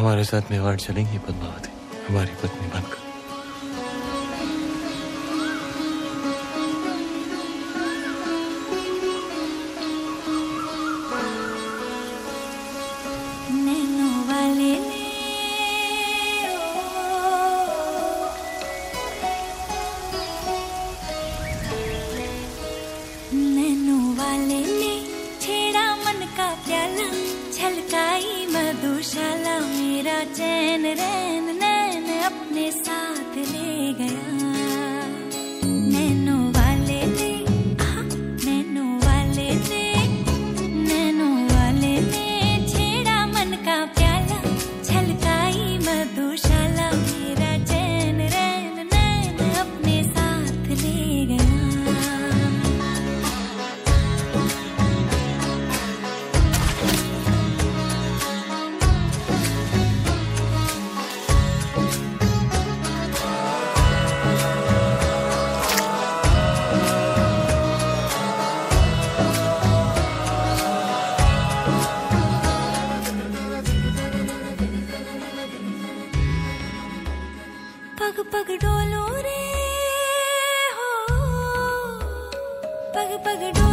हमारे साथ मेवाड़ चलेंगी पद्मावती। हमारी पत्नी बनकर। छेड़ा मन का प्याला छलकाई मधुशाला मेरा चैन रैन नैन अपने साथ ले गया। नैनो पग पग डोलो रे हो पग पग डोलो